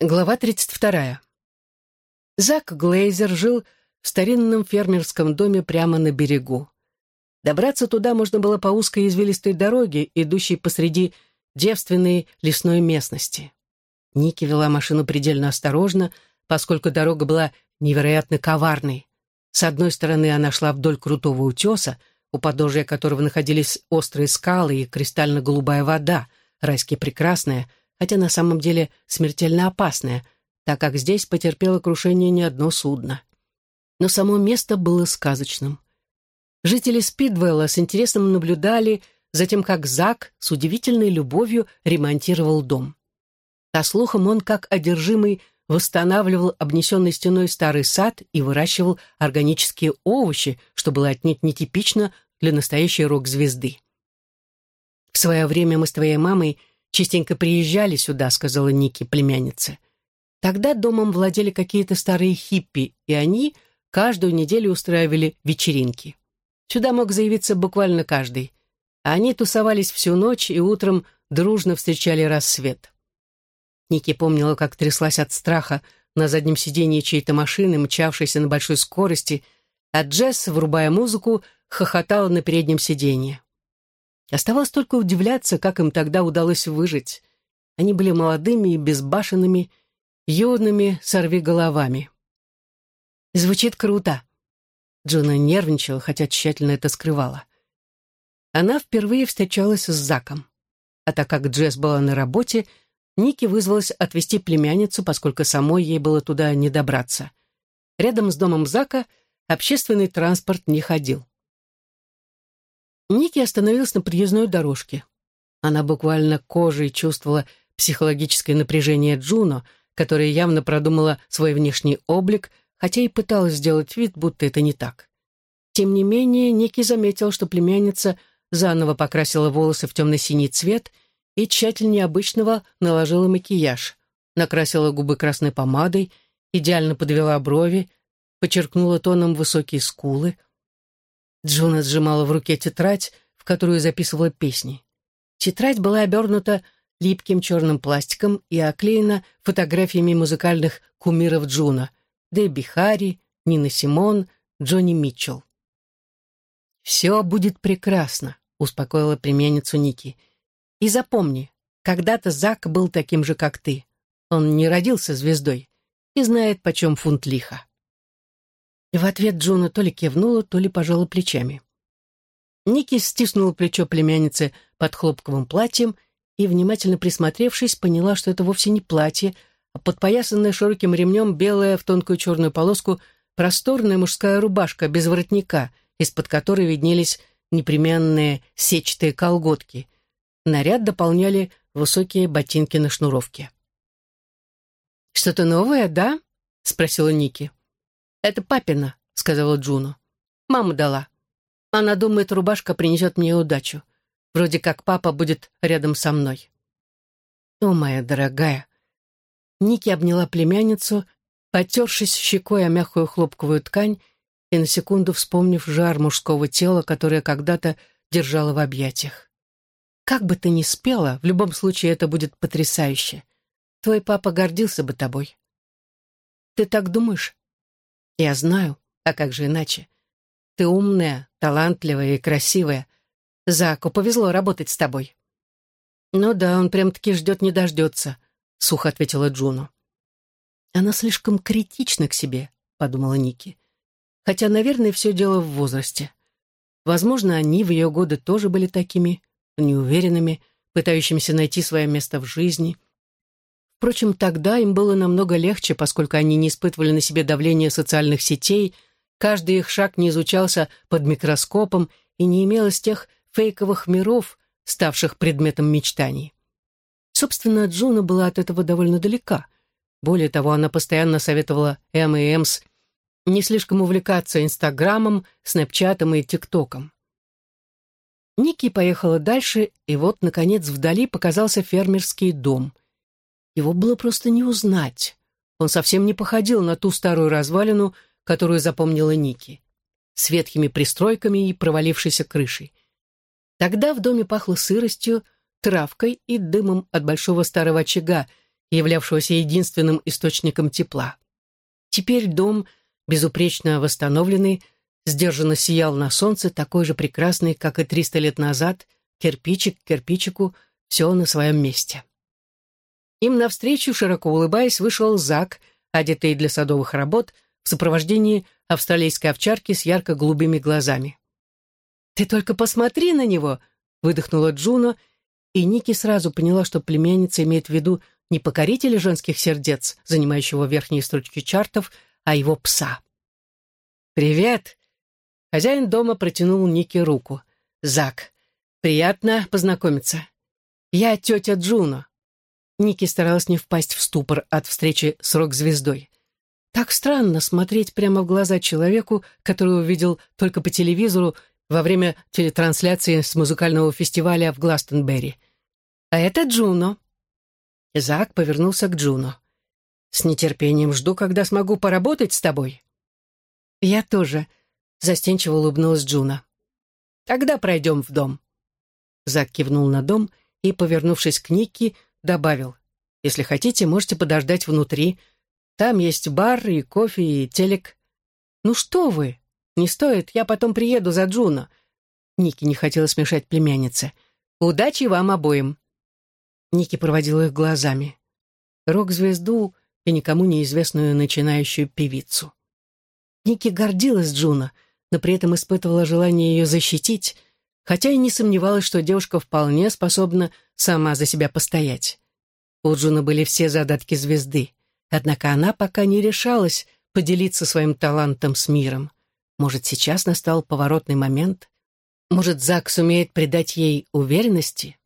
Глава 32. Зак Глейзер жил в старинном фермерском доме прямо на берегу. Добраться туда можно было по узкой извилистой дороге, идущей посреди девственной лесной местности. Ники вела машину предельно осторожно, поскольку дорога была невероятно коварной. С одной стороны она шла вдоль крутого утеса, у подножия которого находились острые скалы и кристально-голубая вода, райски прекрасная, хотя на самом деле смертельно опасная, так как здесь потерпело крушение не одно судно. Но само место было сказочным. Жители Спидвелла с интересом наблюдали за тем, как Зак с удивительной любовью ремонтировал дом. По слухам, он, как одержимый, восстанавливал обнесенный стеной старый сад и выращивал органические овощи, что было отнюдь нетипично для настоящей рок-звезды. В свое время мы с твоей мамой частенько приезжали сюда», — сказала Ники племяннице. Тогда домом владели какие-то старые хиппи, и они каждую неделю устраивали вечеринки. Сюда мог заявиться буквально каждый. Они тусовались всю ночь и утром дружно встречали рассвет. Ники помнила, как тряслась от страха на заднем сиденье чьей-то машины, мчавшейся на большой скорости, а Джесс, врубая музыку, хохотала на переднем сиденье. Оставалось только удивляться, как им тогда удалось выжить. Они были молодыми и безбашенными, юными сорвиголовами. Звучит круто. Джона нервничала, хотя тщательно это скрывала. Она впервые встречалась с Заком. А так как Джесс была на работе, Ники вызвалась отвезти племянницу, поскольку самой ей было туда не добраться. Рядом с домом Зака общественный транспорт не ходил. Ники остановилась на подъездной дорожке. Она буквально кожей чувствовала психологическое напряжение Джуно, которая явно продумала свой внешний облик, хотя и пыталась сделать вид, будто это не так. Тем не менее, Ники заметил, что племянница заново покрасила волосы в темно-синий цвет и тщательнее обычного наложила макияж, накрасила губы красной помадой, идеально подвела брови, подчеркнула тоном высокие скулы — Джуно сжимала в руке тетрадь, в которую записывала песни. Тетрадь была обернута липким черным пластиком и оклеена фотографиями музыкальных кумиров Джуно — Дебби Харри, Нина Симон, Джонни Митчелл. «Все будет прекрасно», — успокоила племянницу Ники. «И запомни, когда-то Зак был таким же, как ты. Он не родился звездой и знает, почем фунт лиха». И в ответ Джона то ли кивнула, то ли пожала плечами. Ники стиснула плечо племянницы под хлопковым платьем и, внимательно присмотревшись, поняла, что это вовсе не платье, а подпоясанная широким ремнем белая в тонкую черную полоску просторная мужская рубашка без воротника, из-под которой виднелись непременные сетчатые колготки. Наряд дополняли высокие ботинки на шнуровке. «Что-то новое, да?» — спросила Ники. «Это папина», — сказала Джуну. «Мама дала. Она думает, рубашка принесет мне удачу. Вроде как папа будет рядом со мной». «О, моя дорогая!» Ники обняла племянницу, потершись щекой о мягкую хлопковую ткань и на секунду вспомнив жар мужского тела, которое когда-то держала в объятиях. «Как бы ты ни спела, в любом случае это будет потрясающе. Твой папа гордился бы тобой». «Ты так думаешь?» Я знаю, а как же иначе? Ты умная, талантливая и красивая. Заку повезло работать с тобой. Ну да, он прям-таки ждет не дождется, сухо ответила Джуну. Она слишком критична к себе, подумала Ники. Хотя, наверное, все дело в возрасте. Возможно, они в ее годы тоже были такими, неуверенными, пытающимися найти свое место в жизни — Впрочем, тогда им было намного легче, поскольку они не испытывали на себе давление социальных сетей, каждый их шаг не изучался под микроскопом и не имелось тех фейковых миров, ставших предметом мечтаний. Собственно, Джуна была от этого довольно далека. Более того, она постоянно советовала Эм и Эмс не слишком увлекаться Инстаграмом, Снэпчатом и ТикТоком. Ники поехала дальше, и вот, наконец, вдали показался фермерский дом — его было просто не узнать. Он совсем не походил на ту старую развалину, которую запомнила Ники, с ветхими пристройками и провалившейся крышей. Тогда в доме пахло сыростью, травкой и дымом от большого старого очага, являвшегося единственным источником тепла. Теперь дом, безупречно восстановленный, сдержанно сиял на солнце, такой же прекрасный, как и триста лет назад, кирпичик к кирпичику, все на своем месте. Им навстречу, широко улыбаясь, вышел Зак, одетый для садовых работ, в сопровождении австралийской овчарки с ярко-голубыми глазами. «Ты только посмотри на него!» — выдохнула Джуно, и Ники сразу поняла, что племянница имеет в виду не покорителя женских сердец, занимающего верхние строчки чартов, а его пса. «Привет!» Хозяин дома протянул Нике руку. «Зак, приятно познакомиться. Я тетя Джуно». Ники старалась не впасть в ступор от встречи с рок-звездой. Так странно смотреть прямо в глаза человеку, которого видела только по телевизору во время телетрансляции с музыкального фестиваля в Гластонбери. «А это Джуно». Зак повернулся к Джуно. «С нетерпением жду, когда смогу поработать с тобой». «Я тоже», — застенчиво улыбнулась Джуно. «Тогда пройдем в дом». Зак кивнул на дом и, повернувшись к Никки, добавил. «Если хотите, можете подождать внутри. Там есть бар и кофе, и телек». «Ну что вы? Не стоит, я потом приеду за Джуно». Ники не хотела смешать племяннице. «Удачи вам обоим». Ники проводила их глазами. Рок-звезду и никому неизвестную начинающую певицу. Ники гордилась Джуно, но при этом испытывала желание ее защитить, хотя и не сомневалась, что девушка вполне способна сама за себя постоять. У Джуна были все задатки звезды, однако она пока не решалась поделиться своим талантом с миром. Может, сейчас настал поворотный момент? Может, Зак сумеет придать ей уверенности?